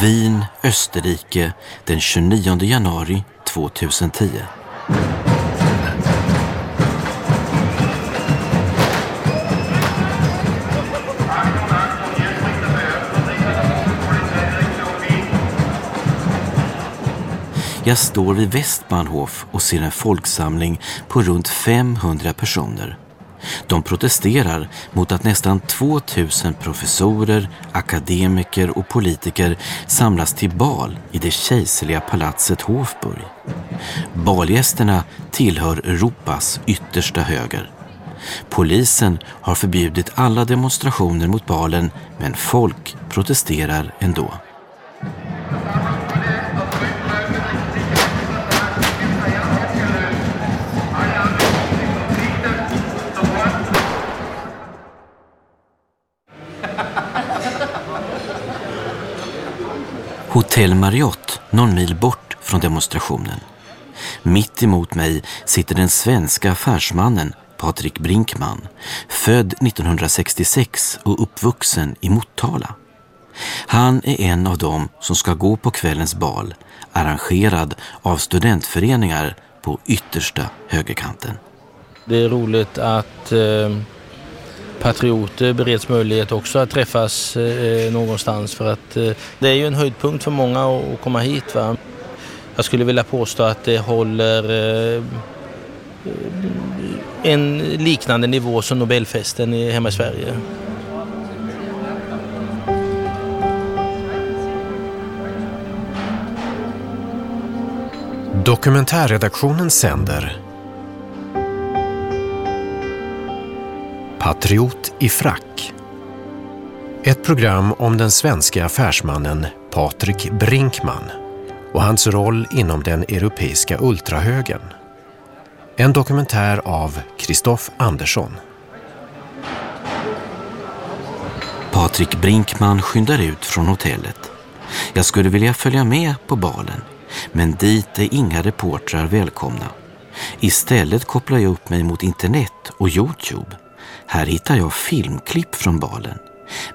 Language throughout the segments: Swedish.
Wien, Österrike den 29 januari 2010. Jag står vid Westbahnhof och ser en folksamling på runt 500 personer. De protesterar mot att nästan 2000 professorer, akademiker och politiker samlas till bal i det kejserliga palatset Hofburg. Balgästerna tillhör Europas yttersta höger. Polisen har förbjudit alla demonstrationer mot balen men folk protesterar ändå. Hotell Marriott, någon mil bort från demonstrationen. Mitt emot mig sitter den svenska affärsmannen Patrik Brinkman, född 1966 och uppvuxen i Motala. Han är en av dem som ska gå på kvällens bal, arrangerad av studentföreningar på yttersta högerkanten. Det är roligt att eh patrioter bereds möjlighet också att träffas eh, eh, någonstans för att eh, det är ju en höjdpunkt för många att komma hit. Va? Jag skulle vilja påstå att det håller eh, en liknande nivå som Nobelfesten hemma i Sverige. Dokumentärredaktionen sänder Patriot i frack. Ett program om den svenska affärsmannen Patrik Brinkman och hans roll inom den europeiska ultrahögern. En dokumentär av Kristoff Andersson. Patrik Brinkman skyndar ut från hotellet. Jag skulle vilja följa med på balen, men dit är inga reportrar välkomna. Istället kopplar jag upp mig mot internet och Youtube. Här hittar jag filmklipp från balen.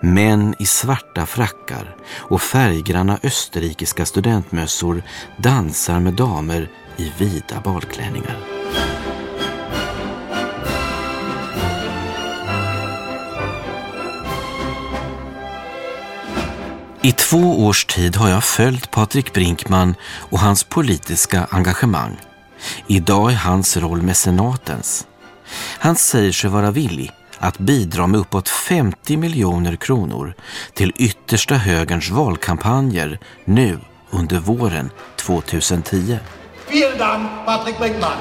Män i svarta frackar och färggranna österrikiska studentmössor dansar med damer i vida balklänningar. I två års tid har jag följt Patrik Brinkman och hans politiska engagemang. Idag är hans roll mecenatens. Han säger sig vara villig att bidra med uppåt 50 miljoner kronor till yttersta högerns valkampanjer nu under våren 2010. Vielen Dank, Patrick Brinkmann.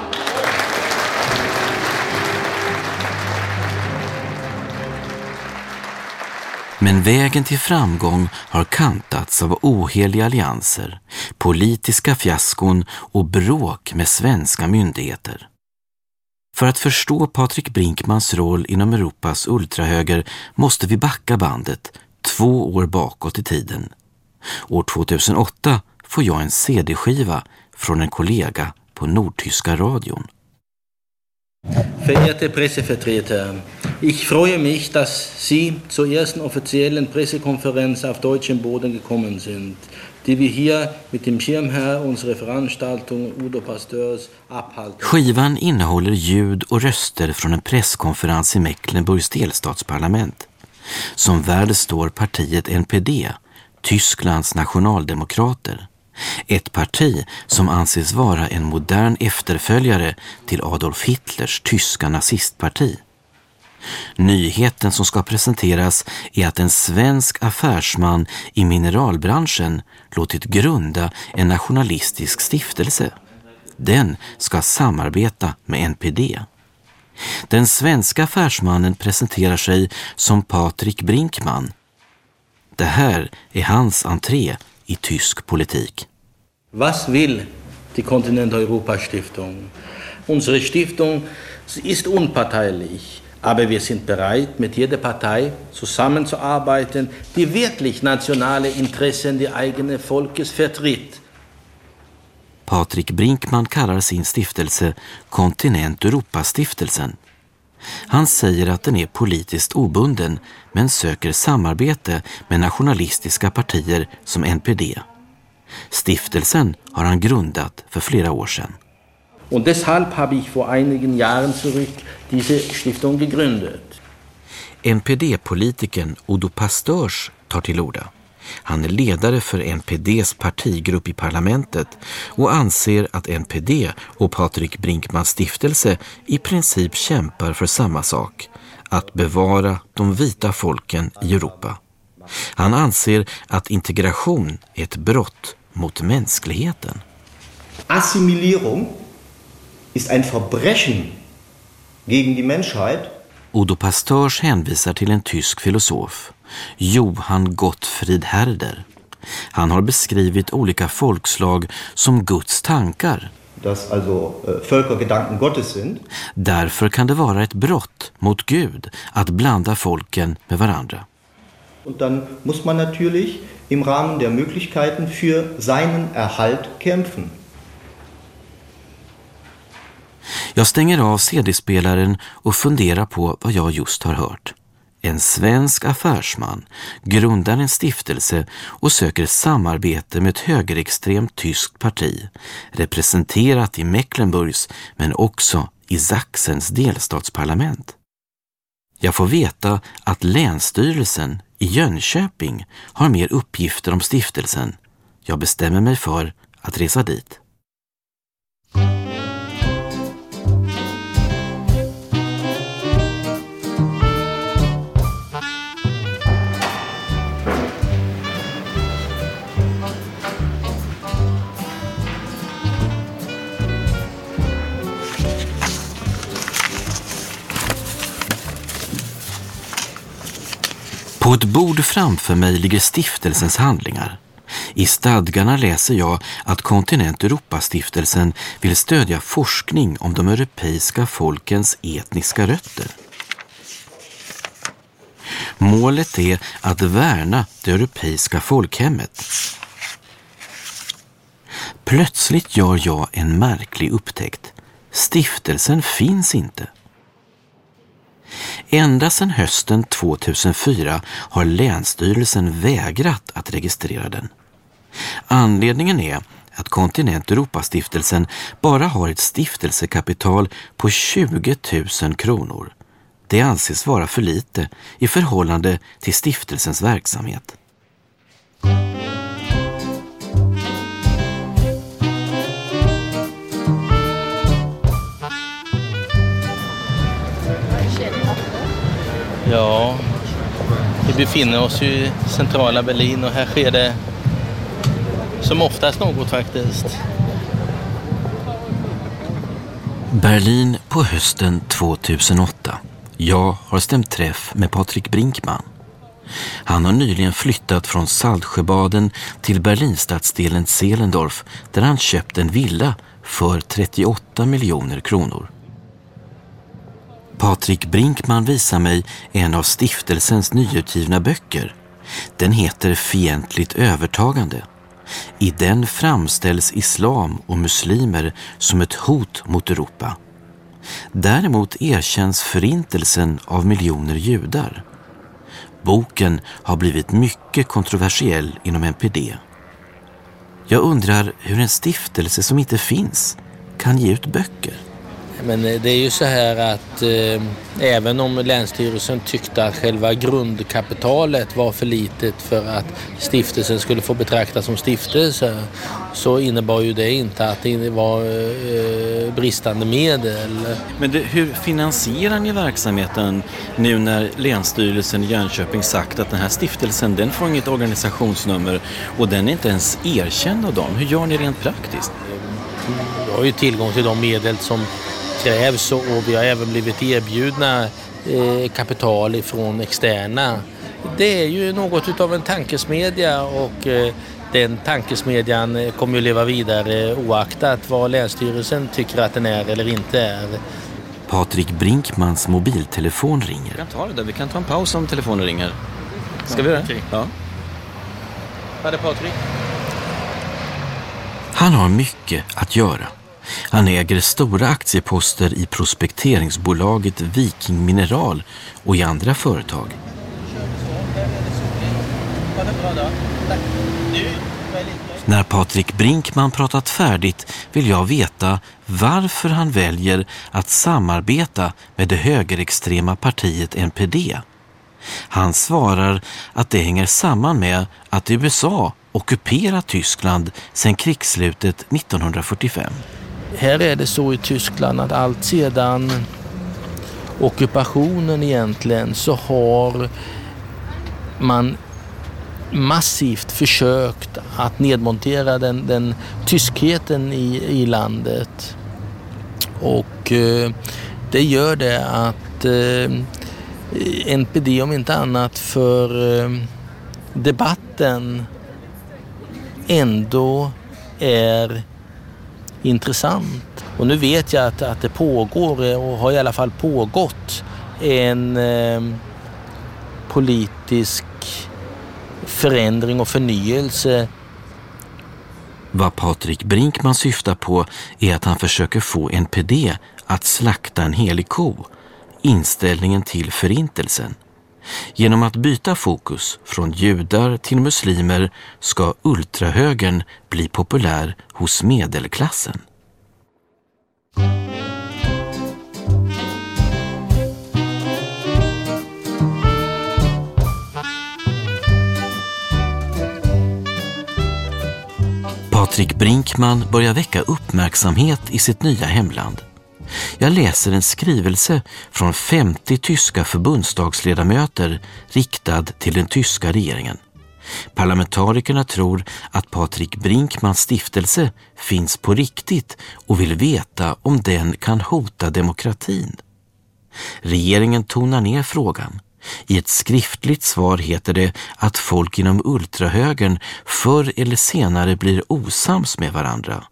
Men vägen till framgång har kantats av oheliga allianser, politiska fiaskon och bråk med svenska myndigheter. För att förstå Patrik Brinkmans roll inom Europas ultrahöger måste vi backa bandet två år bakåt i tiden. År 2008 får jag en CD-skiva från en kollega på Nordtyska radion. Verehrte Pressevertreter, ich freue mich, dass Sie zur ersten offiziellen Pressekonferenz auf deutschem Boden gekommen sind det vi hier mit dem Schirmherr unsere Veranstaltung Udo Pasteurs abhalten. Skivan innehåller ljud och röster från en presskonferens i Mecklenburgs delstatsparlament. Som värd står partiet NPD, Tysklands nationaldemokrater. Ett parti som anses vara en modern efterföljare till Adolf Hitlers tyska nazistparti. Nyheten som ska presenteras är att en svensk affärsman i mineralbranschen låtit grunda en nationalistisk stiftelse. Den ska samarbeta med NPD. Den svenska affärsmannen presenterar sig som Patrik Brinkman. Det här är hans entré i tysk politik. Vad vill die Kontinentaleuropa-Stiftung? Unsere Stiftung ist unparteilich. Aber wir sind bereit, mit jeder Partei zusammenzuarbeiten, die wirklich nationale Interessen des eigenen Volkes vertritt. Patrik Brinkman kallar sin stiftelse Kontinent Europastiftelsen. Han säger att den är politiskt obunden men söker samarbete med nationalistiska partier som NPD. Stiftelsen har han grundat för flera år sedan. Och deshalb habe ich vor einigen Jahren zurück diese Stiftung gegründet. NPD-politikern Odo Pastörs tar till orda. Han är ledare för NPDs partigrupp i parlamentet och anser att NPD och Patrik Brinkmans stiftelse i princip kämpar för samma sak, att bevara de vita folken i Europa. Han anser att integration är ett brott mot mänskligheten. Assimilierung ist ein Verbrechen gegen die Menschheit. Odo Pastörs hänvisar till en tysk filosof, Johann Gottfried Herder. Han har beskrivit olika folkslag som Guds tankar. Dass also äh, Völker Gedanken Gottes sind. Därför kan det vara ett brott mot Gud att blanda folken med varandra. Und dann muss man natürlich im Rahmen der Möglichkeiten für seinen Erhalt kämpfen. Jag stänger av CD-spelaren och funderar på vad jag just har hört. En svensk affärsman grundar en stiftelse och söker samarbete med ett högerextremt tyskt parti representerat i Mecklenburgs men också i Sachsens delstatsparlament. Jag får veta att Länsstyrelsen i Jönköping har mer uppgifter om stiftelsen. Jag bestämmer mig för att resa dit. På ett bord framför mig ligger stiftelsens handlingar. I stadgarna läser jag att Kontinent Europastiftelsen vill stödja forskning om de europeiska folkens etniska rötter. Målet är att värna det europeiska folkhemmet. Plötsligt gör jag en märklig upptäckt. Stiftelsen finns inte. Ända sedan hösten 2004 har Länsstyrelsen vägrat att registrera den. Anledningen är att Kontinent Europastiftelsen bara har ett stiftelsekapital på 20 000 kronor. Det anses vara för lite i förhållande till stiftelsens verksamhet. Ja, vi befinner oss ju i centrala Berlin och här sker det som oftast något faktiskt. Berlin på hösten 2008. Jag har stämt träff med Patrik Brinkman. Han har nyligen flyttat från Saltsjöbaden till Berlinstadsdelen Zehlendorf där han köpt en villa för 38 miljoner kronor. Patrik Brinkman visar mig en av stiftelsens nyutgivna böcker. Den heter Fientligt övertagande. I den framställs islam och muslimer som ett hot mot Europa. Däremot erkänns förintelsen av miljoner judar. Boken har blivit mycket kontroversiell inom NPD. Jag undrar hur en stiftelse som inte finns kan ge ut böcker. Men eh, det är ju så här att eh, även om Länsstyrelsen tyckte att själva grundkapitalet var för litet för att stiftelsen skulle få betraktas som stiftelse så innebar ju det inte att det var eh, bristande medel. Men det, hur finansierar ni verksamheten nu när Länsstyrelsen i Jönköping sagt att den här stiftelsen den får inget organisationsnummer och den är inte ens erkänd av dem? Hur gör ni rent praktiskt? Vi har ju tillgång till de medel som krävs och vi har även blivit erbjudna eh, kapital ifrån externa. Det är ju något av en tankesmedja och eh, den tankesmedjan eh, kommer ju leva vidare oaktat vad Länsstyrelsen tycker att den är eller inte är. Patrik Brinkmans mobiltelefon ringer. Vi kan ta det där. Vi kan ta en paus om telefonen ringer. Ska vi göra det? Ja. Vad är Patrik? Han har mycket att göra. Han äger stora aktieposter i prospekteringsbolaget Viking Mineral och i andra företag. När Patrik Brinkman pratat färdigt vill jag veta varför han väljer att samarbeta med det högerextrema partiet NPD. Han svarar att det hänger samman med att USA ockuperat Tyskland sedan krigsslutet 1945. Här är det så i Tyskland att allt sedan ockupationen egentligen så har man massivt försökt att nedmontera den, den tyskheten i, i landet. Och eh, det gör det att eh, NPD om inte annat för eh, debatten ändå är intressant. Och nu vet jag att, att det pågår eh, och har i alla fall pågått en eh, politisk förändring och förnyelse. Vad Patrik Brinkman syftar på är att han försöker få NPD att slakta en helig ko, inställningen till förintelsen. Genom att byta fokus från judar till muslimer ska ultrahögern bli populär hos medelklassen. Patrik Brinkman börjar väcka uppmärksamhet i sitt nya hemland. Jag läser en skrivelse från 50 tyska förbundsdagsledamöter riktad till den tyska regeringen. Parlamentarikerna tror att Patrik Brinkmans stiftelse finns på riktigt och vill veta om den kan hota demokratin. Regeringen tonar ner frågan. I ett skriftligt svar heter det att folk inom ultrahögern förr eller senare blir osams med varandra.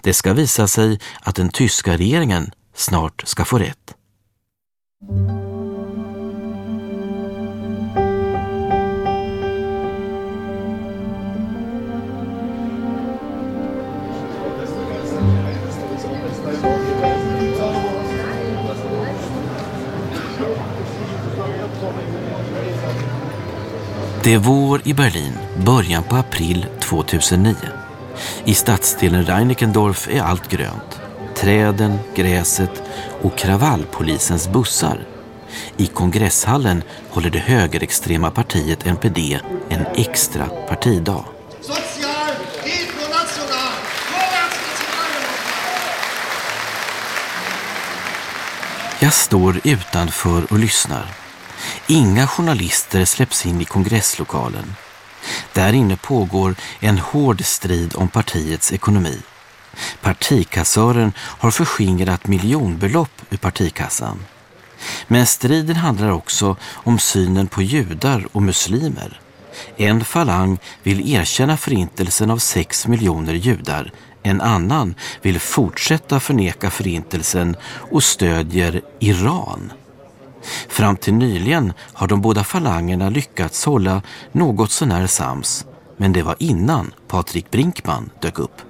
Det ska visa sig att den tyska regeringen snart ska få rätt. Det är vår i Berlin, början på april 2009. I stadsdelen Reinickendorf är allt grönt. Träden, gräset och kravallpolisens bussar. I kongresshallen håller det högerextrema partiet NPD en extra partidag. Jag står utanför och lyssnar. Inga journalister släpps in i kongresslokalen. Där inne pågår en hård strid om partiets ekonomi. Partikassören har förskingrat miljonbelopp ur partikassan. Men striden handlar också om synen på judar och muslimer. En falang vill erkänna förintelsen av sex miljoner judar. En annan vill fortsätta förneka förintelsen och stödjer Iran. Fram till nyligen har de båda falangerna lyckats hålla något sånär sams, men det var innan Patrik Brinkman dök upp.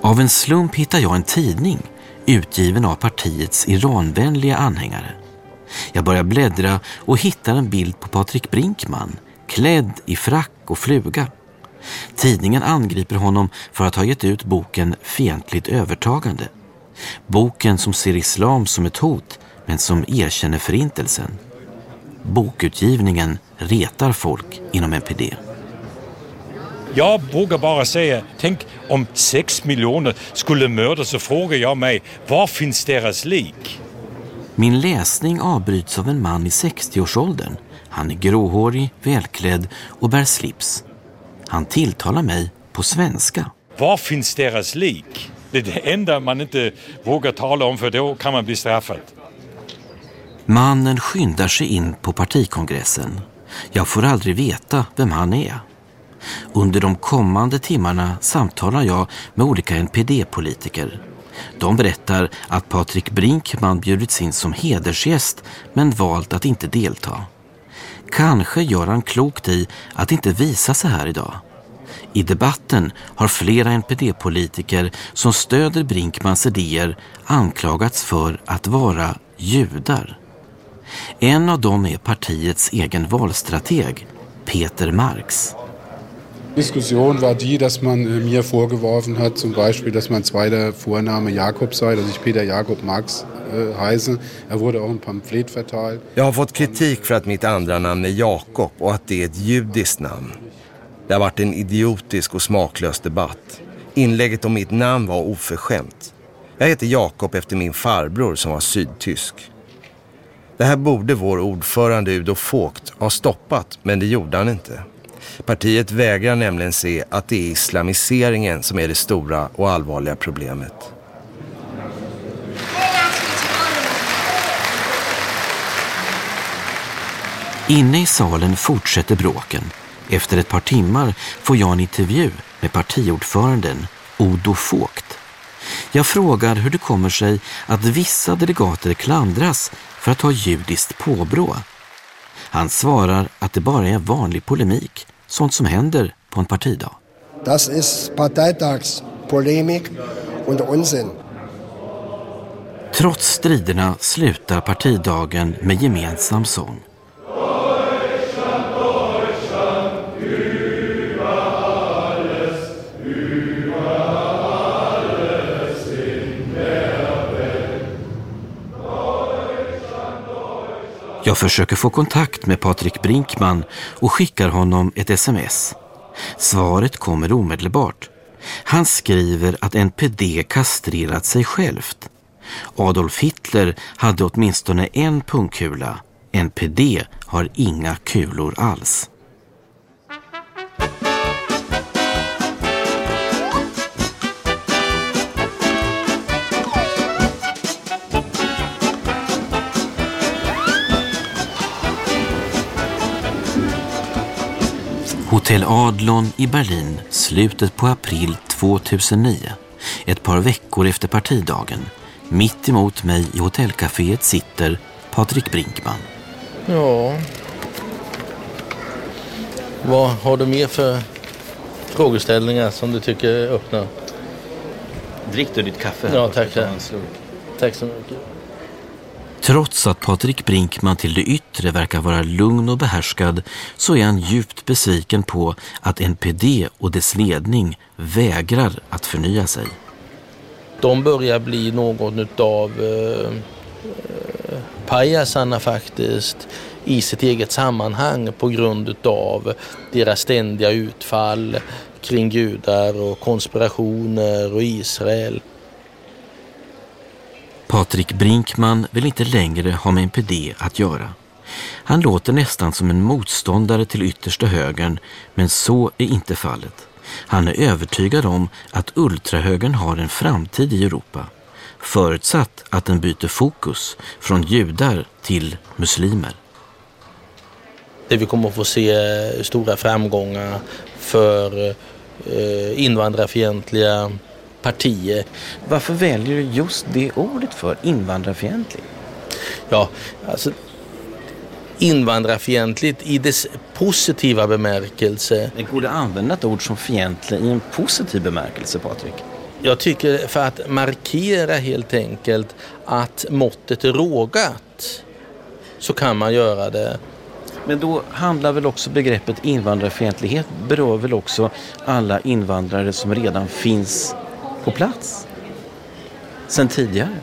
Av en slump hittar jag en tidning utgiven av partiets Iranvänliga anhängare. Jag börjar bläddra och hittar en bild på Patrik Brinkman klädd i frack och fluga. Tidningen angriper honom för att ha gett ut boken Fientligt övertagande. Boken som ser islam som ett hot men som erkänner förintelsen. Bokutgivningen retar folk inom NPD. Jag vågar bara säga, tänk om sex miljoner skulle mördas så frågar jag mig, var finns deras lik? Min läsning avbryts av en man i 60-årsåldern. Han är gråhårig, välklädd och bär slips. Han tilltalar mig på svenska. Var finns deras lik? Det är det enda man inte vågar tala om för då kan man bli straffad. Mannen skyndar sig in på partikongressen. Jag får aldrig veta vem han är. Under de kommande timmarna samtalar jag med olika NPD-politiker. De berättar att Patrik Brinkman bjudits in som hedersgäst men valt att inte delta. Kanske gör han klokt i att inte visa sig här idag. I debatten har flera NPD-politiker som stöder Brinkmans idéer anklagats för att vara judar. En av dem är partiets egen valstrateg, Peter Marx. Diskussion war die, dass man äh, mir vorgeworfen hat, zum Beispiel, dass mein zweiter Vorname Jakob sei, dass ich Peter Jakob Marx äh, heiße. Er wurde auch ein Pamphlet verteilt. Jag har fått kritik för att mitt andra namn är Jakob och att det är ett judiskt namn. Det har varit en idiotisk och smaklös debatt. Inlägget om mitt namn var oförskämt. Jag heter Jakob efter min farbror som var sydtysk. Det här borde vår ordförande Udo Fågt ha stoppat, men det gjorde han inte. Partiet vägrar nämligen se att det är islamiseringen som är det stora och allvarliga problemet. Inne i salen fortsätter bråken. Efter ett par timmar får jag en intervju med partiordföranden Odo Fågt. Jag frågar hur det kommer sig att vissa delegater klandras för att ha judiskt påbrå. Han svarar att det bara är vanlig polemik, sånt som händer på en partidag. Das ist Parteitagspolemik und Unsinn. Trots striderna slutar partidagen med gemensam sång. Jag försöker få kontakt med Patrik Brinkman och skickar honom ett sms. Svaret kommer omedelbart. Han skriver att NPD kastrerat sig självt. Adolf Hitler hade åtminstone en pungkula. NPD har inga kulor alls. Hotell Adlon i Berlin slutet på april 2009. Ett par veckor efter partidagen. Mitt emot mig i hotellcaféet sitter Patrik Brinkman. Ja. Vad har du mer för frågeställningar som du tycker är öppna? Drick du ditt kaffe? Ja, tack. Tack så mycket. Trots att Patrik Brinkman till det yttre verkar vara lugn och behärskad så är han djupt besviken på att NPD och dess ledning vägrar att förnya sig. De börjar bli någon av eh, eh, pajasarna faktiskt i sitt eget sammanhang på grund av deras ständiga utfall kring judar och konspirationer och Israel. Patrik Brinkman vill inte längre ha med NPD att göra. Han låter nästan som en motståndare till yttersta högern, men så är inte fallet. Han är övertygad om att ultrahögern har en framtid i Europa, förutsatt att den byter fokus från judar till muslimer. Det vi kommer att få se eh, stora framgångar för eh, invandrarfientliga partier. Varför väljer du just det ordet för invandrarfientlig? Ja, alltså invandrarfientligt i dess positiva bemärkelse. Det att använda ett ord som fientlig i en positiv bemärkelse, Patrik? Jag tycker för att markera helt enkelt att måttet är rågat så kan man göra det. Men då handlar väl också begreppet invandrarfientlighet berör väl också alla invandrare som redan finns på plats sen tidigare.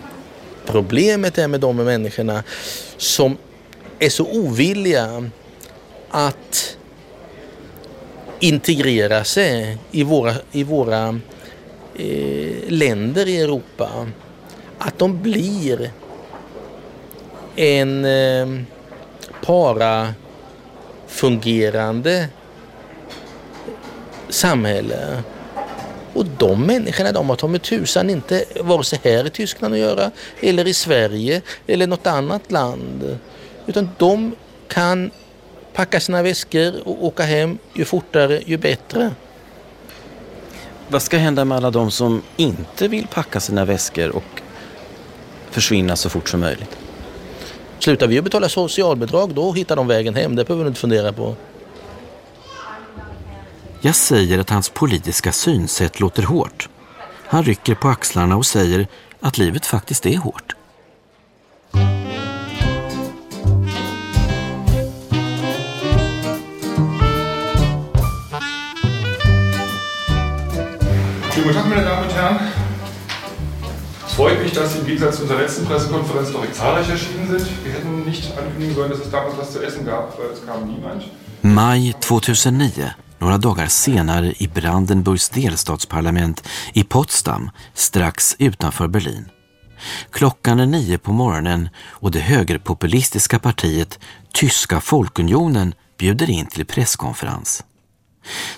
Problemet är med de människorna som är så ovilliga att integrera sig i våra, i våra eh, länder i Europa. Att de blir en eh, para fungerande samhälle och de människorna de har ta med tusan inte vare sig här i Tyskland att göra eller i Sverige eller något annat land. Utan de kan packa sina väskor och åka hem ju fortare ju bättre. Vad ska hända med alla de som inte vill packa sina väskor och försvinna så fort som möjligt? Slutar vi att betala socialbidrag då hittar de vägen hem. Det behöver du inte fundera på. Jag säger att hans politiska synsätt låter hårt. Han rycker på axlarna och säger att livet faktiskt är hårt. Guten Tag, meine Damen und Herren. Es freut mich, dass Sie im Gegensatz zu unserer letzten Pressekonferenz doch zahlreich erschienen sind. Wir hätten nicht ankündigen sollen, dass es damals was zu essen gab, weil es kam niemand. Maj 2009, några dagar senare i Brandenburgs delstatsparlament i Potsdam, strax utanför Berlin. Klockan är nio på morgonen och det högerpopulistiska partiet Tyska folkunionen bjuder in till presskonferens.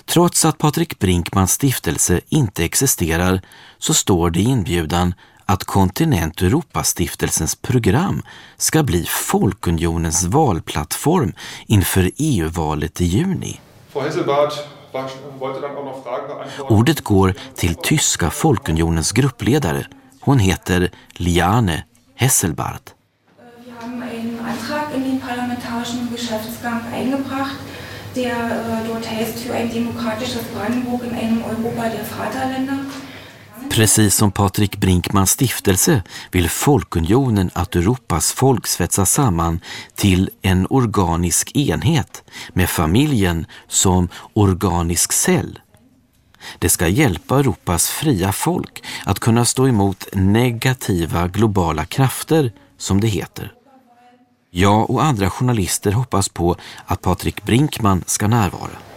Trots att Patrik Brinkmans stiftelse inte existerar så står det i inbjudan att Kontinent Europastiftelsens program ska bli Folkunionens valplattform inför EU-valet i juni. Ordet går till tyska Folkunionens gruppledare. Hon heter Liane Hesselbart. Vi har en antrag in den parlamentarischen Geschäftsgang eingebracht der äh, dort heißt für ein demokratisches Brandenburg in einem Europa der Vaterländer. Precis som Patrik Brinkmans stiftelse vill Folkunionen att Europas folk svetsas samman till en organisk enhet med familjen som organisk cell. Det ska hjälpa Europas fria folk att kunna stå emot negativa globala krafter, som det heter. Jag och andra journalister hoppas på att Patrik Brinkman ska närvara.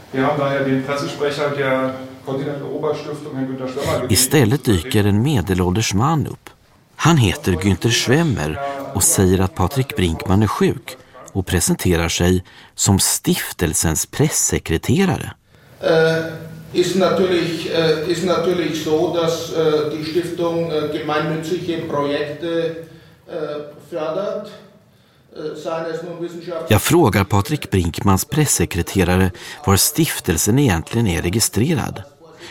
Istället dyker en medelålders man upp. Han heter Günther Schwemmer och säger att Patrik Brinkman är sjuk och presenterar sig som stiftelsens pressekreterare. Uh, ist natürlich, uh, ist natürlich so, dass die Stiftung uh, gemeinnützige Projekte fördert. Jag frågar Patrik Brinkmans pressekreterare var stiftelsen egentligen är registrerad.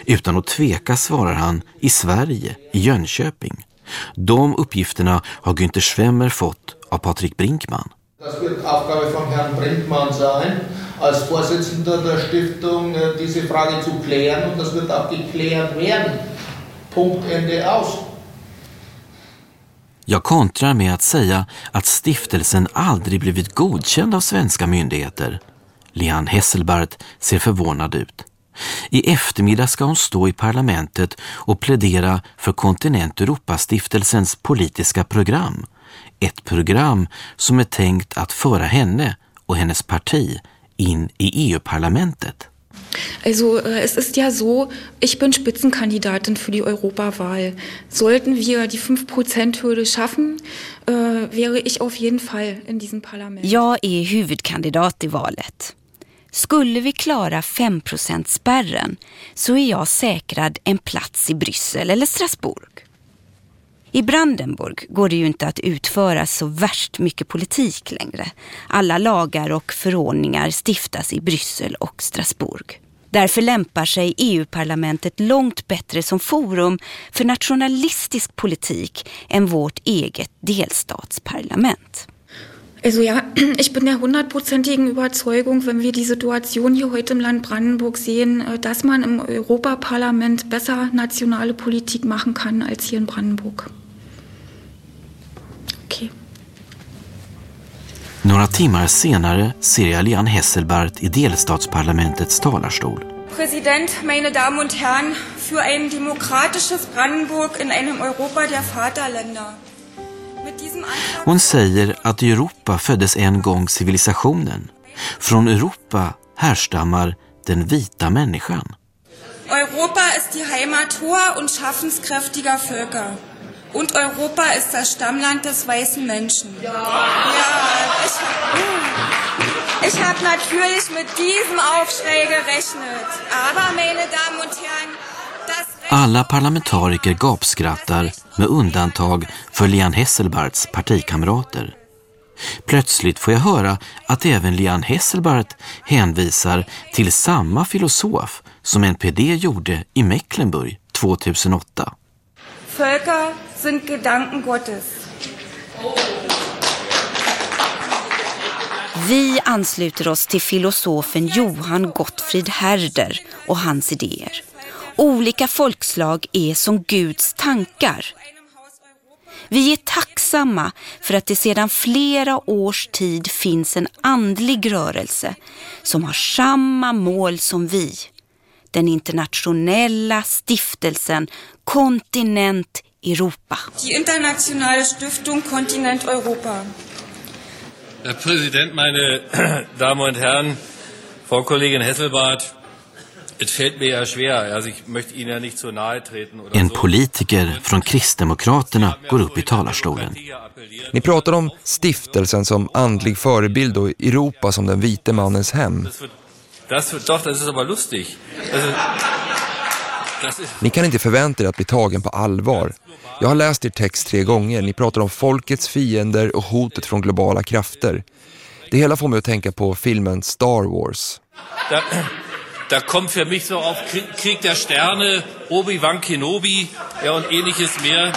Utan att tveka svarar han i Sverige, i Jönköping. De uppgifterna har Günther Schwemmer fått av Patrik Brinkman. Das wird Aufgabe von Herrn Brinkmann sein, als Vorsitzender der Stiftung äh, diese Frage zu klären und das wird auch geklärt werden. Punkt, Ende, aus. Jag kontrar med att säga att stiftelsen aldrig blivit godkänd av svenska myndigheter. Leanne Hesselbart ser förvånad ut. I eftermiddag ska hon stå i parlamentet och plädera för Kontinent Europastiftelsens politiska program. Ett program som är tänkt att föra henne och hennes parti in i EU-parlamentet. Also äh, es ist ja so, ich bin Spitzenkandidatin für die Europawahl. Sollten wir die 5%-Hürde schaffen, äh, wäre ich auf jeden Fall in diesem Parlament. Jag är huvudkandidat i valet. Skulle vi klara 5%-spärren så är jag säkrad en plats i Bryssel eller Strasbourg. I Brandenburg går det ju inte att utföra så värst mycket politik längre. Alla lagar och förordningar stiftas i Bryssel och Strasbourg. Därför lämpar sig EU-parlamentet långt bättre som forum för nationalistisk politik än vårt eget delstatsparlament. Also ja, ich bin der hundertprozentigen Überzeugung, wenn wir die Situation hier heute im Land Brandenburg sehen, äh, dass man im Europaparlament besser nationale Politik machen kann als hier in Brandenburg. Okay. Några timmar senare ser jag Lian Hesselbart i delstatsparlamentets talarstol. Präsident, meine Damen und Herren, für ein demokratisches Brandenburg in einem Europa der Vaterländer. Hon säger att i Europa föddes en gång civilisationen. Från Europa härstammar den vita människan. Europa ist die Heimat hoher und schaffenskräftiger Völker. Und Europa ist das Stammland des weißen Menschen. Ja, ich, hm. ich habe natürlich mit diesem Aufschrei gerechnet. Aber, meine Damen und Herren, Alla parlamentariker gapskrattar med undantag för Lian Hesselbarts partikamrater. Plötsligt får jag höra att även Lian Hesselbart hänvisar till samma filosof som NPD gjorde i Mecklenburg 2008. Völker sind Gedanken Gottes. Vi ansluter oss till filosofen Johan Gottfried Herder och hans idéer. Olika folkslag är som Guds tankar. Vi är tacksamma för att det sedan flera års tid finns en andlig rörelse som har samma mål som vi. Den internationella stiftelsen Kontinent Europa. Die internationale Stiftung Kontinent Europa. Herr Präsident, meine Damen und Herren, Frau Kollegin Hesselbart, En politiker från Kristdemokraterna går upp i talarstolen. Ni pratar om stiftelsen som andlig förebild och Europa som den vite mannens hem. Ni kan inte förvänta er att bli tagen på allvar. Jag har läst er text tre gånger. Ni pratar om folkets fiender och hotet från globala krafter. Det hela får mig att tänka på filmen Star Wars. Da, kommt für mich so auf Krieg, der Sterne, Obi-Wan Kenobi ja, und ähnliches mehr.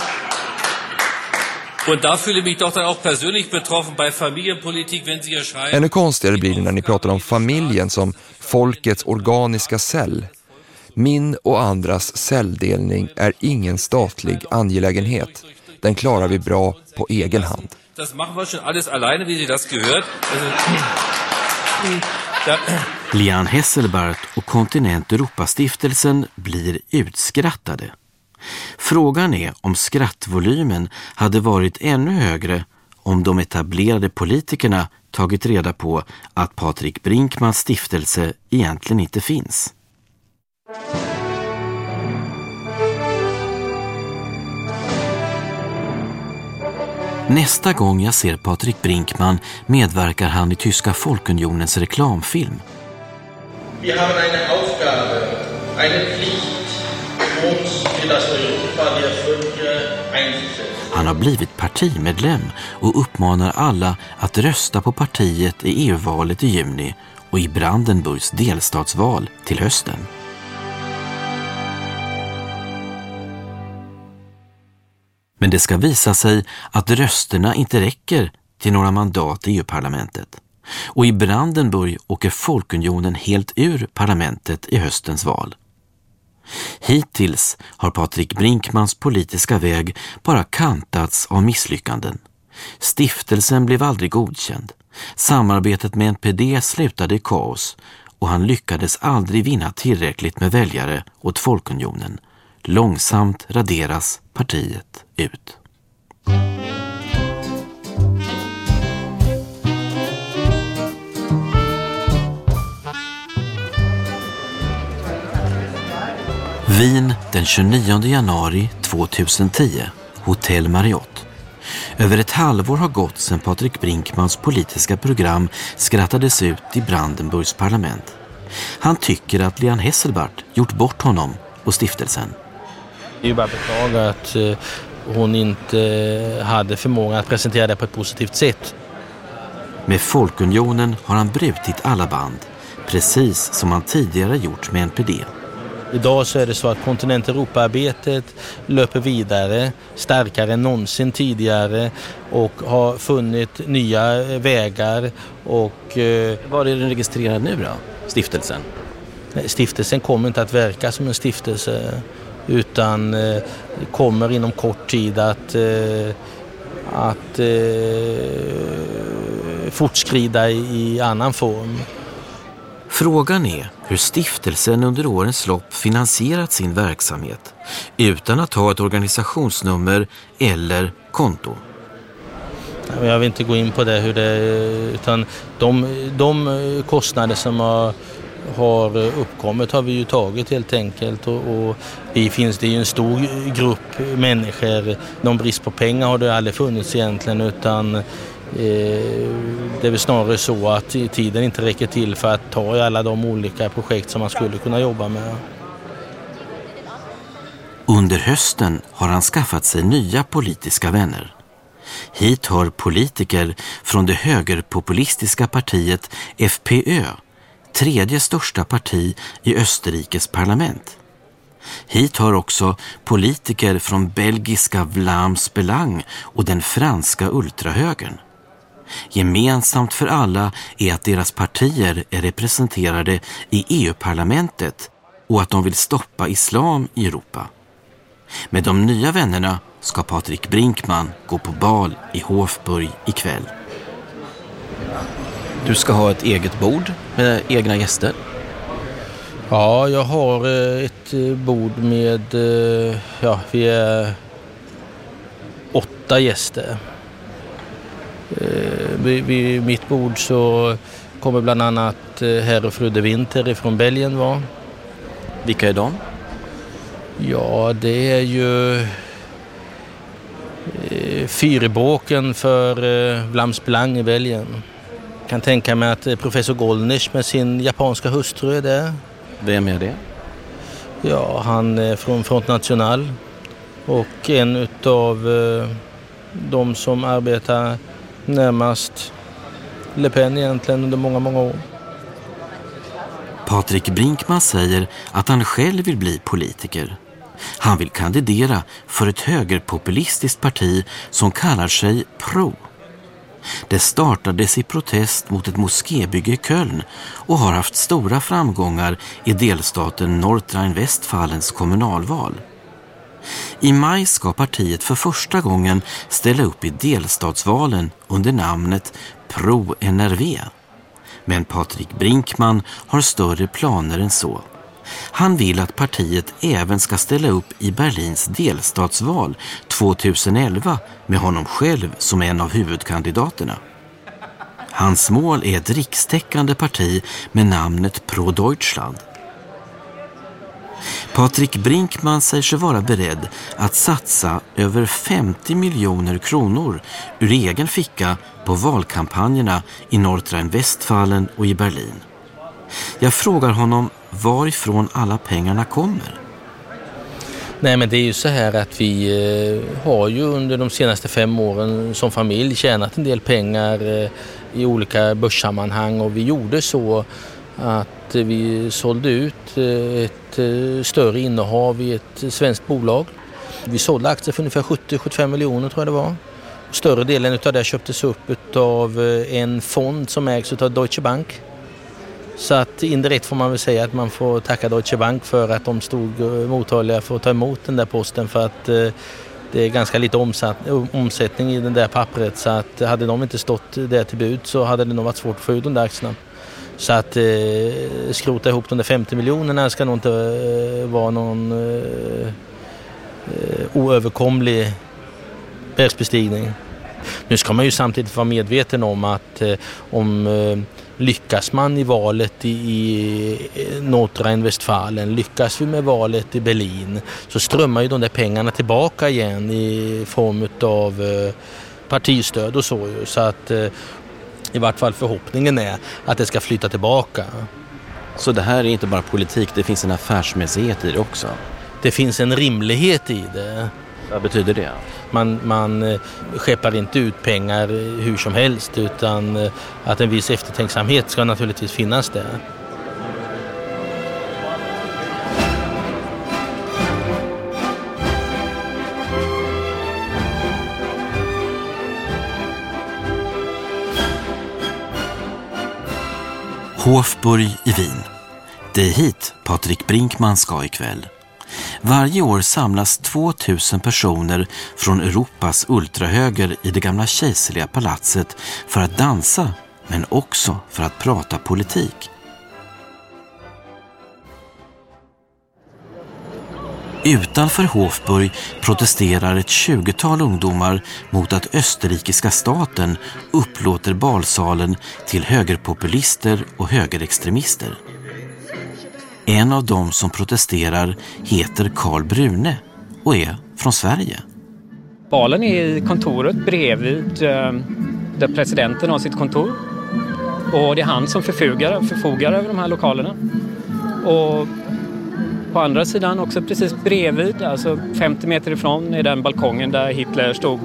Ännu konstigare blir det när ni pratar om familjen som folkets organiska cell. Min och andras celldelning är ingen statlig angelägenhet. Den klarar vi bra på egen hand. Das machen wir schon alles alleine, wie Sie das gehört. Also, Lian Hesselbart och Kontinent Europastiftelsen blir utskrattade. Frågan är om skrattvolymen hade varit ännu högre om de etablerade politikerna tagit reda på att Patrik Brinkmans stiftelse egentligen inte finns. Nästa gång jag ser Patrik Brinkman medverkar han i Tyska Folkunionens reklamfilm. Wir haben eine Aufgabe, eine Pflicht, uns für das Europa der Völker einzusetzen. Han har blivit partimedlem och uppmanar alla att rösta på partiet i EU-valet i juni och i Brandenburgs delstatsval till hösten. Men det ska visa sig att rösterna inte räcker till några mandat i EU-parlamentet. Och i Brandenburg åker Folkunionen helt ur parlamentet i höstens val. Hittills har Patrik Brinkmans politiska väg bara kantats av misslyckanden. Stiftelsen blev aldrig godkänd. Samarbetet med NPD slutade i kaos och han lyckades aldrig vinna tillräckligt med väljare åt Folkunionen. Långsamt raderas partiet ut. Wien den 29 januari 2010, Hotell Marriott. Över ett halvår har gått sedan Patrik Brinkmans politiska program skrattades ut i Brandenburgs parlament. Han tycker att Lian Hesselbart gjort bort honom och stiftelsen. Det är ju bara beklaga att eh, hon inte hade förmågan att presentera det på ett positivt sätt. Med Folkunionen har han brutit alla band, precis som han tidigare gjort med NPD. Idag så är det så att kontinent Europa-arbetet löper vidare starkare än någonsin tidigare och har funnit nya vägar och... Eh, Var är den registrerad nu då, stiftelsen? Stiftelsen kommer inte att verka som en stiftelse utan eh, kommer inom kort tid att, eh, att eh, fortskrida i, i annan form. Frågan är hur stiftelsen under årens lopp finansierat sin verksamhet utan att ha ett organisationsnummer eller konto. Jag vill inte gå in på det, hur det utan de, de kostnader som har, har uppkommit har vi ju tagit helt enkelt och, och det finns det är ju en stor grupp människor. Någon brist på pengar har det aldrig funnits egentligen utan Eh, det är väl snarare så att tiden inte räcker till för att ta i alla de olika projekt som man skulle kunna jobba med. Under hösten har han skaffat sig nya politiska vänner. Hit hör politiker från det högerpopulistiska partiet FPÖ, tredje största parti i Österrikes parlament. Hit hör också politiker från belgiska Vlaams Belang och den franska ultrahögern. Gemensamt för alla är att deras partier är representerade i EU-parlamentet och att de vill stoppa islam i Europa. Med de nya vännerna ska Patrik Brinkman gå på bal i Hofburg ikväll. Du ska ha ett eget bord med egna gäster. Ja, jag har eh, ett eh, bord med, eh, ja, vi är åtta gäster. Vid mitt bord så kommer bland annat herr och fru de Winter från Belgien vara. Vilka är de? Ja, det är ju fyrbåken för Vlaams Belang i Belgien. Jag kan tänka mig att professor Gollnisch med sin japanska hustru är där. Vem är det? Ja, han är från Front National och en av eh, de som arbetar närmast Le Pen egentligen under många, många år. Patrik Brinkman säger att han själv vill bli politiker. Han vill kandidera för ett högerpopulistiskt parti som kallar sig PRO. Det startades i protest mot ett moskébygge i Köln och har haft stora framgångar i delstaten Nordrhein-Westfalens kommunalval. I maj ska partiet för första gången ställa upp i delstatsvalen under namnet Pro-NRV. Men Patrik Brinkman har större planer än så. Han vill att partiet även ska ställa upp i Berlins delstatsval 2011 med honom själv som en av huvudkandidaterna. Hans mål är ett rikstäckande parti med namnet Pro Deutschland. Patrik Brinkman säger sig vara beredd att satsa över 50 miljoner kronor ur egen ficka på valkampanjerna i Nordrhein-Westfalen och i Berlin. Jag frågar honom varifrån alla pengarna kommer. Nej men det är ju så här att vi eh, har ju under de senaste fem åren som familj tjänat en del pengar eh, i olika börssammanhang och vi gjorde så att vi sålde ut eh, ett eh, större innehav i ett svenskt bolag. Vi sålde aktier för ungefär 70-75 miljoner tror jag det var. Större delen av det köptes upp av eh, en fond som ägs av Deutsche Bank. Så att indirekt får man väl säga att man får tacka Deutsche Bank för att de stod mottagliga för att ta emot den där posten för att det är ganska lite omsatt, omsättning i den där pappret så att hade de inte stått där till bud så hade det nog varit svårt att få ut de där aktierna. Så att eh, skrota ihop de där 50 miljonerna ska nog inte eh, vara någon eh, eh oöverkomlig bergsbestigning. Nu ska man ju samtidigt vara medveten om att eh, om eh, lyckas man i valet i, i eh, Nordrhein-Westfalen, lyckas vi med valet i Berlin så strömmar ju de där pengarna tillbaka igen i form av eh, partistöd och så. Så att eh, i vart fall förhoppningen är att det ska flytta tillbaka. Så det här är inte bara politik, det finns en affärsmässighet i det också? Det finns en rimlighet i det. Vad betyder det? Man, man eh, skeppar inte ut pengar hur som helst utan eh, att en viss eftertänksamhet ska naturligtvis finnas där. Hofburg i Wien. Det är hit Patrik Brinkman ska ikväll. Varje år samlas 2000 personer från Europas ultrahöger i det gamla kejserliga palatset för att dansa, men också för att prata politik. Utanför Hofburg protesterar ett 20-tal ungdomar mot att österrikiska staten upplåter balsalen till högerpopulister och högerextremister. En av dem som protesterar heter Karl Brune och är från Sverige. Balen är i kontoret bredvid eh, där presidenten har sitt kontor. Och det är han som förfogar, förfogar över de här lokalerna. Och på andra sidan också precis bredvid, alltså 50 meter ifrån, är den balkongen där Hitler stod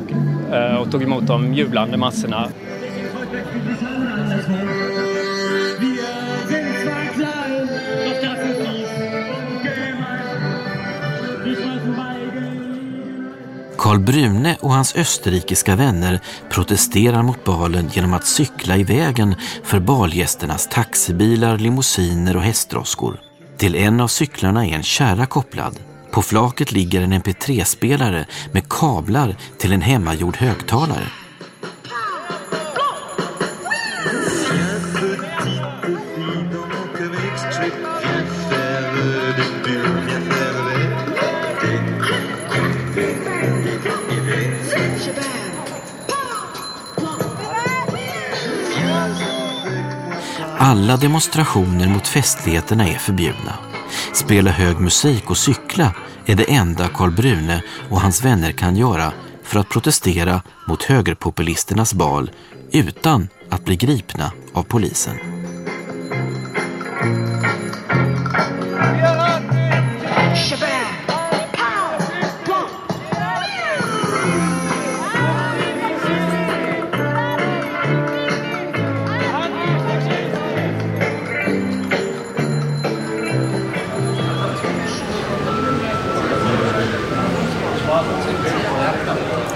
eh, och tog emot de jublande massorna. Karl Brune och hans österrikiska vänner protesterar mot balen genom att cykla i vägen för balgästernas taxibilar, limousiner och hästdroskor. Till en av cyklarna är en kärra kopplad. På flaket ligger en mp3-spelare med kablar till en hemmagjord högtalare. Alla demonstrationer mot festligheterna är förbjudna. Spela hög musik och cykla är det enda Karl Brune och hans vänner kan göra för att protestera mot högerpopulisternas bal utan att bli gripna av polisen.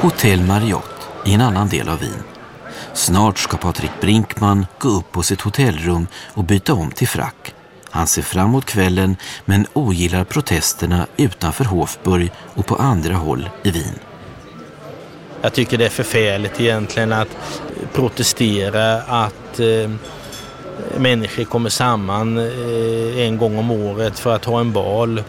Hotell Marriott i en annan del av Wien. Snart ska Patrik Brinkman gå upp på sitt hotellrum och byta om till frack. Han ser fram emot kvällen men ogillar protesterna utanför Hofburg och på andra håll i Wien. Jag tycker det är förfärligt egentligen att protestera att eh, människor kommer samman eh, en gång om året för att ha en bal.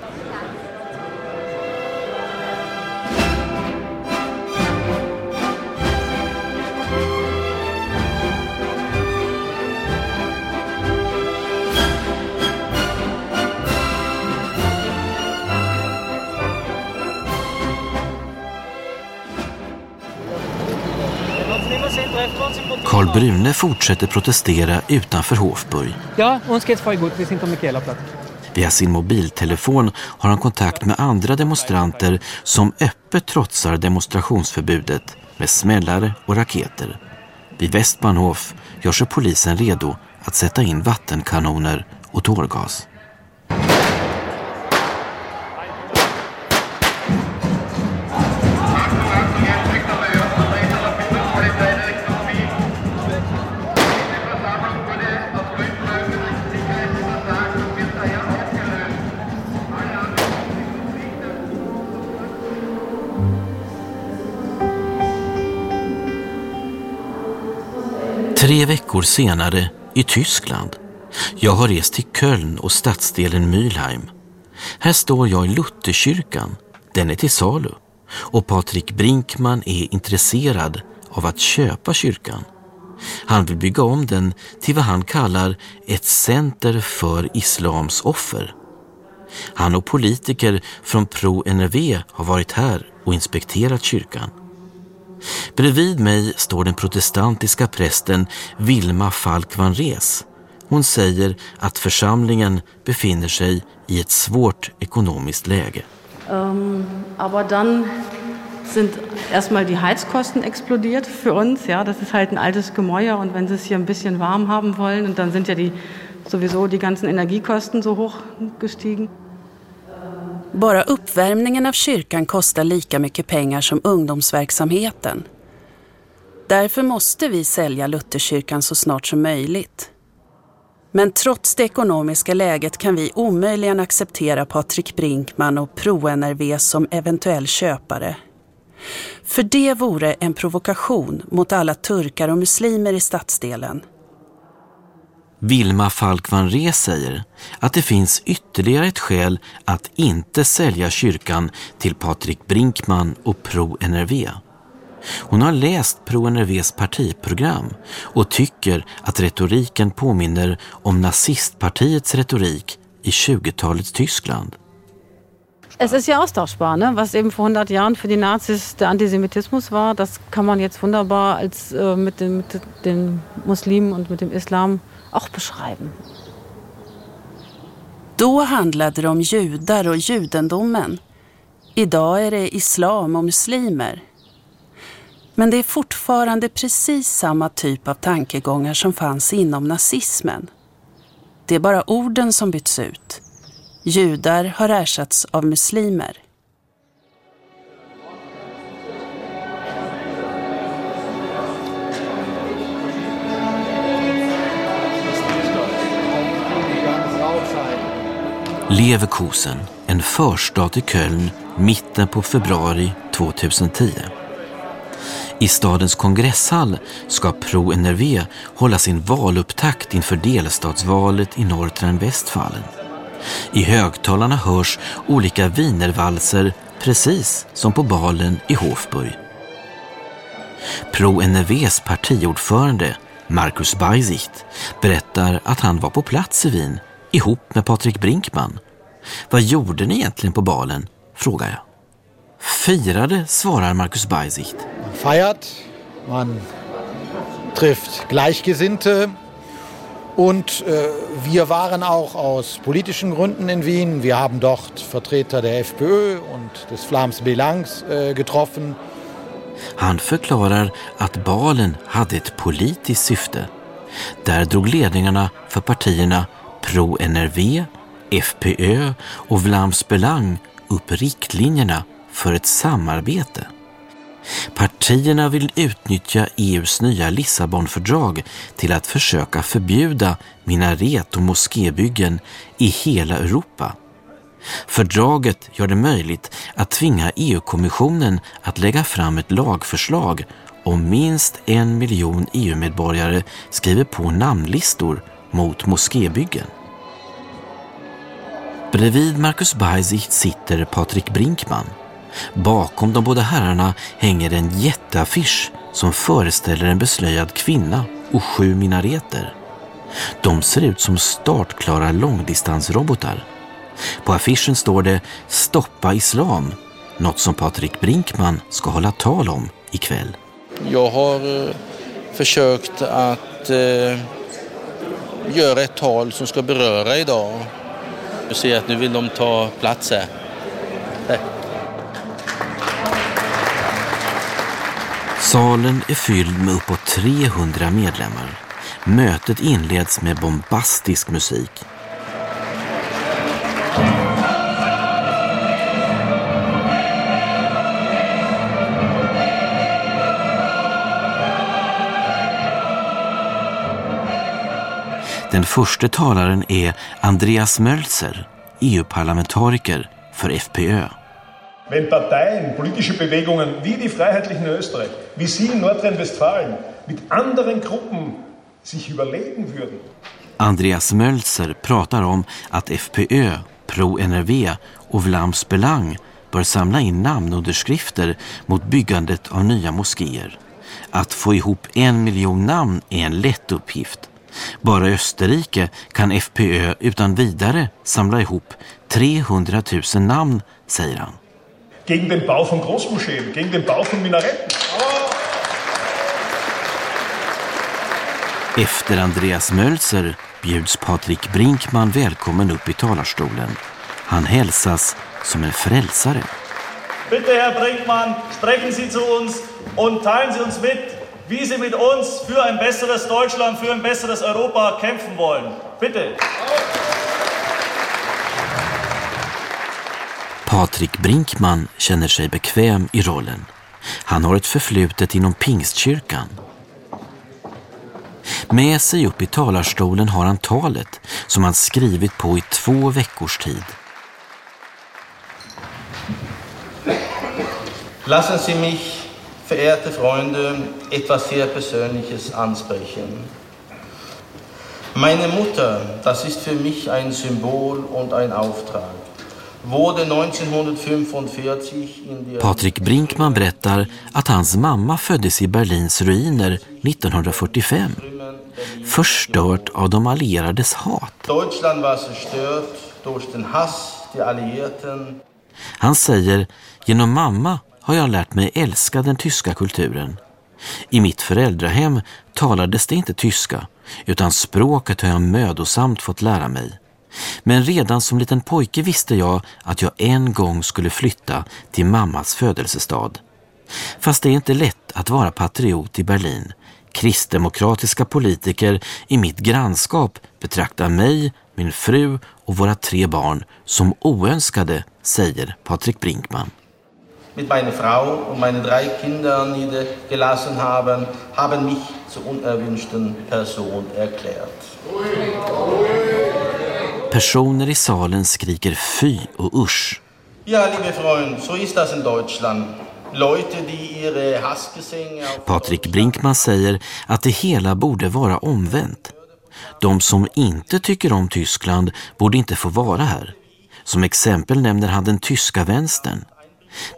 Brune fortsätter protestera utanför Hofburg. Ja, uns geht's voll gut. Wir sind am Michaelaplatz. Via sin mobiltelefon har han kontakt med andra demonstranter som öppet trotsar demonstrationsförbudet med smällare och raketer. Vid Westbahnhof gör sig polisen redo att sätta in vattenkanoner och tårgas. Tre veckor senare i Tyskland. Jag har rest till Köln och stadsdelen Mülheim. Här står jag i Lutherkyrkan. Den är till salu. Och Patrik Brinkman är intresserad av att köpa kyrkan. Han vill bygga om den till vad han kallar ett center för islams offer. Han och politiker från Pro-NRV har varit här och inspekterat kyrkan. Bredvid mig står den protestantiska prästen Vilma Falk van Rees. Hon säger att församlingen befinner sig i ett svårt ekonomiskt läge. Ähm, aber dann sind erstmal die Heizkosten explodiert für uns. Ja, das ist halt ein altes Gemäuer und wenn Sie es hier ein bisschen warm haben wollen, und dann sind ja die sowieso die ganzen Energiekosten so hoch gestiegen. Bara uppvärmningen av kyrkan kostar lika mycket pengar som ungdomsverksamheten. Därför måste vi sälja Lutherkyrkan så snart som möjligt. Men trots det ekonomiska läget kan vi omöjligen acceptera Patrik Brinkman och ProNRV som eventuell köpare. För det vore en provokation mot alla turkar och muslimer i stadsdelen. Vilma Falk van Ree säger att det finns ytterligare ett skäl att inte sälja kyrkan till Patrik Brinkman och Pro-NRV. Hon har läst Pro-NRVs partiprogram och tycker att retoriken påminner om nazistpartiets retorik i 20-talets Tyskland. Es ist ja austauschbar, ne? was eben vor 100 Jahren für die Nazis der Antisemitismus war, das kann man jetzt wunderbar als, äh, mit, den, mit den Muslimen und mit dem Islam auch beschreiben. Då handlade det om judar och judendomen. Idag är det islam och muslimer. Men det är fortfarande precis samma typ av tankegångar som fanns inom nazismen. Det är bara orden som byts ut. Judar har ersatts av muslimer. Leverkusen, en förstad till Köln, mitten på februari 2010. I stadens kongresshall ska Pro-NRV hålla sin valupptakt inför delstatsvalet i Nordrhein-Westfalen. I högtalarna hörs olika wienervalser precis som på balen i Hofburg. Pro-NRVs partiordförande Marcus Beisicht berättar att han var på plats i Wien ihop med Patrik Brinkman. Vad gjorde ni egentligen på balen? frågar jag. Firade, svarar Marcus Beisicht. Man feiert, man trifft Gleichgesinnte und äh, wir waren auch aus politischen Gründen in Wien. Wir haben dort Vertreter der FPÖ und des Flams Belangs äh, getroffen. Han förklarar att balen hade ett politiskt syfte. Där drog ledningarna för partierna Pro-NRV, FPÖ och Vlaams Belang upp riktlinjerna för ett samarbete. Partierna vill utnyttja EUs nya Lissabonfördrag till att försöka förbjuda minaret och moskébyggen i hela Europa. Fördraget gör det möjligt att tvinga EU-kommissionen att lägga fram ett lagförslag om minst en miljon EU-medborgare skriver på namnlistor mot moskébyggen. Bredvid Marcus Beisicht sitter Patrik Brinkman. Bakom de båda herrarna hänger en jätteaffisch som föreställer en beslöjad kvinna och sju minareter. De ser ut som startklara långdistansrobotar. På affischen står det “Stoppa Islam”, något som Patrik Brinkman ska hålla tal om ikväll. Jag har eh, försökt att eh, göra ett tal som ska beröra idag. Du ser att nu vill de ta plats här. Salen är fylld med uppåt 300 medlemmar. Mötet inleds med bombastisk musik. Den första talaren är Andreas Mölzer, EU-parlamentariker för FPÖ. Wenn Parteien, politische Bewegungen wie die Freiheitlichen Österreich, wie Sie in Nordrhein-Westfalen mit anderen Gruppen sich überlegen würden. Andreas Mölzer pratar om att FPÖ, Pro-NRV och Vlaams Belang bör samla in namnunderskrifter mot byggandet av nya moskéer. Att få ihop en miljon namn är en lätt uppgift. Bara i Österrike kan FPÖ utan vidare samla ihop 300 000 namn, säger han. Gegen den Bau von Großmoscheen, gegen den Bau von Minaretten. Efter Andreas Mölzer bjuds Patrik Brinkman välkommen upp i talarstolen. Han hälsas som en frälsare. Bitte Herr Brinkmann, sprechen Sie zu uns und teilen Sie uns mit, wie Sie mit uns für ein besseres Deutschland, für ein besseres Europa kämpfen wollen. Bitte. Patrik Brinkman känner sig bekväm i rollen. Han har ett förflutet inom Pingstkyrkan. Med sig upp i talarstolen har han talet som han skrivit på i två veckors tid. Lassen Sie mich, verehrte Freunde, etwas sehr Persönliches ansprechen. Meine Mutter, das ist für mich ein Symbol und ein Auftrag. Wurde 1945 in der Patrik Brinkman berättar att hans mamma föddes i Berlins ruiner 1945. Förstört av de allierades hat. Deutschland war zerstört durch den Hass der Alliierten. Han säger, genom mamma har jag lärt mig älska den tyska kulturen. I mitt föräldrahem talades det inte tyska, utan språket har jag mödosamt fått lära mig. Men redan som liten pojke visste jag att jag en gång skulle flytta till mammas födelsestad. Fast det är inte lätt att vara patriot i Berlin. Kristdemokratiska politiker i mitt grannskap betraktar mig, min fru och våra tre barn som oönskade, säger Patrik Brinkman mit meiner Frau und meinen drei Kindern niedergelassen haben, haben mich zur unerwünschten Person erklärt. Personer i salen skriker fy och usch. Ja, liebe Freunde, so ist das in Deutschland. Patrik Brinkman säger att det hela borde vara omvänt. De som inte tycker om Tyskland borde inte få vara här. Som exempel nämner han den tyska vänstern.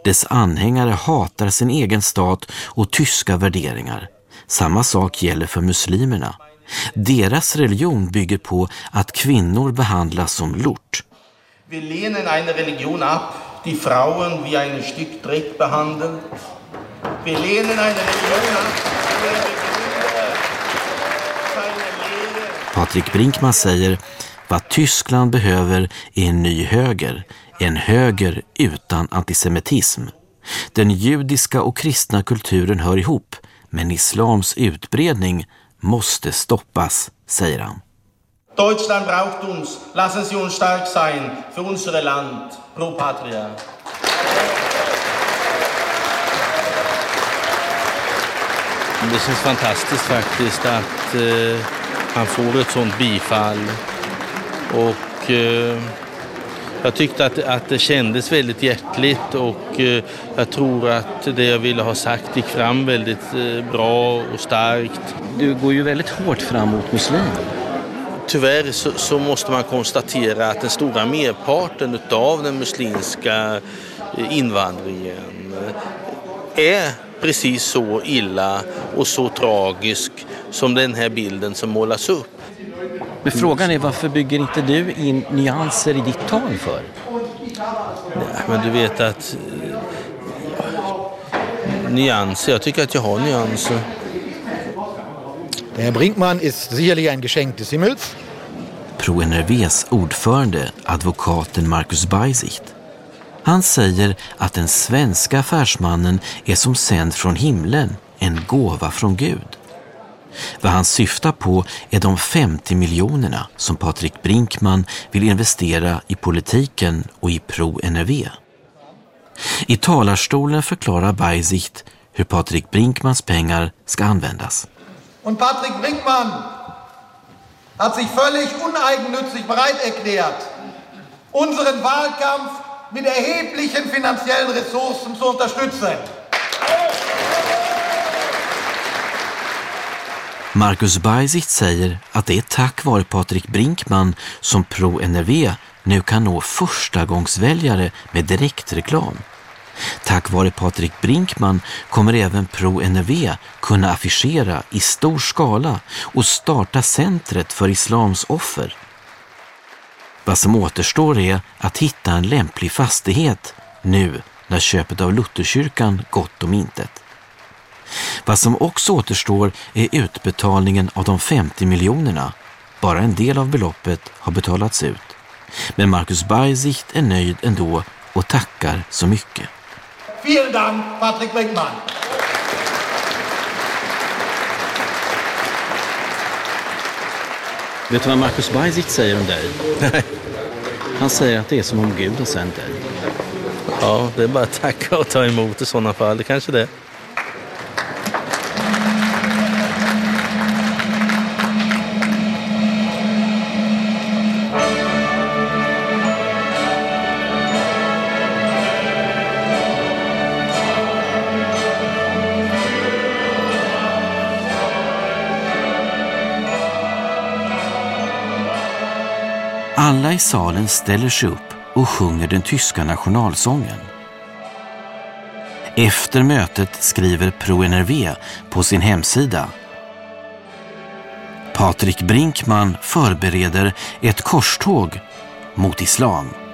Dess anhängare hatar sin egen stat och tyska värderingar. Samma sak gäller för muslimerna. Deras religion bygger på att kvinnor behandlas som lort. Wir lehnen eine Religion ab, die Frauen wie ein Stück Dreck behandelt. Wir lehnen eine Religion ab, Patrik Brinkman säger vad Tyskland behöver är en ny höger, en höger utan antisemitism. Den judiska och kristna kulturen hör ihop, men islams utbredning måste stoppas, säger han. Deutschland braucht uns. Lassen Sie uns stark sein für unser Land. Pro Patria. Det känns fantastiskt faktiskt att eh, han får ett sånt bifall. Och eh, jag tyckte att, att det kändes väldigt hjärtligt och eh, jag tror att det jag ville ha sagt gick fram väldigt eh, bra och starkt. Du går ju väldigt hårt fram mot muslimer. Tyvärr så, så, måste man konstatera att den stora merparten av den muslimska invandringen är precis så illa och så tragisk som den här bilden som målas upp. Men frågan är varför bygger inte du in nyanser i ditt tal för? Ja, men du vet att ja, nyanser, jag tycker att jag har nyanser. Herr Brinkmann ist sicherlich ein Geschenk des Himmels. Pro-NRVs ordförande, advokaten Marcus Beisicht. Han säger att den svenska affärsmannen är som sänd från himlen, en gåva från Gud. Vad han syftar på är de 50 miljonerna som Patrik Brinkman vill investera i politiken och i Pro-NRV. I talarstolen förklarar Beisicht hur Patrik Brinkmans pengar ska användas. Und Patrik Brinkmann hat sich völlig uneigennützig bereit erklärt, unseren Wahlkampf mit erheblichen finanziellen Ressourcen zu unterstützen. Marcus Beisicht säger att det är tack vare Patrik Brinkman som Pro-NRV nu kan nå förstagångsväljare med direktreklam. Tack vare Patrik Brinkman kommer även Pro-NRV kunna affischera i stor skala och starta centret för islams offer. Vad som återstår är att hitta en lämplig fastighet nu när köpet av Lutherkyrkan gått om intet. Vad som också återstår är utbetalningen av de 50 miljonerna. Bara en del av beloppet har betalats ut. Men Marcus Beisicht är nöjd ändå och tackar så mycket. Vielen Dank, Patrick Brinkmann. Vet du vad Marcus Beisicht säger om dig? Han säger att det är som om Gud har sänt dig. Ja, det är bara att tacka och ta emot i sådana fall. Det kanske det. I salen ställer sig upp och sjunger den tyska nationalsången. Efter mötet skriver ProNRV på sin hemsida Patrik Brinkman förbereder ett korståg mot islam.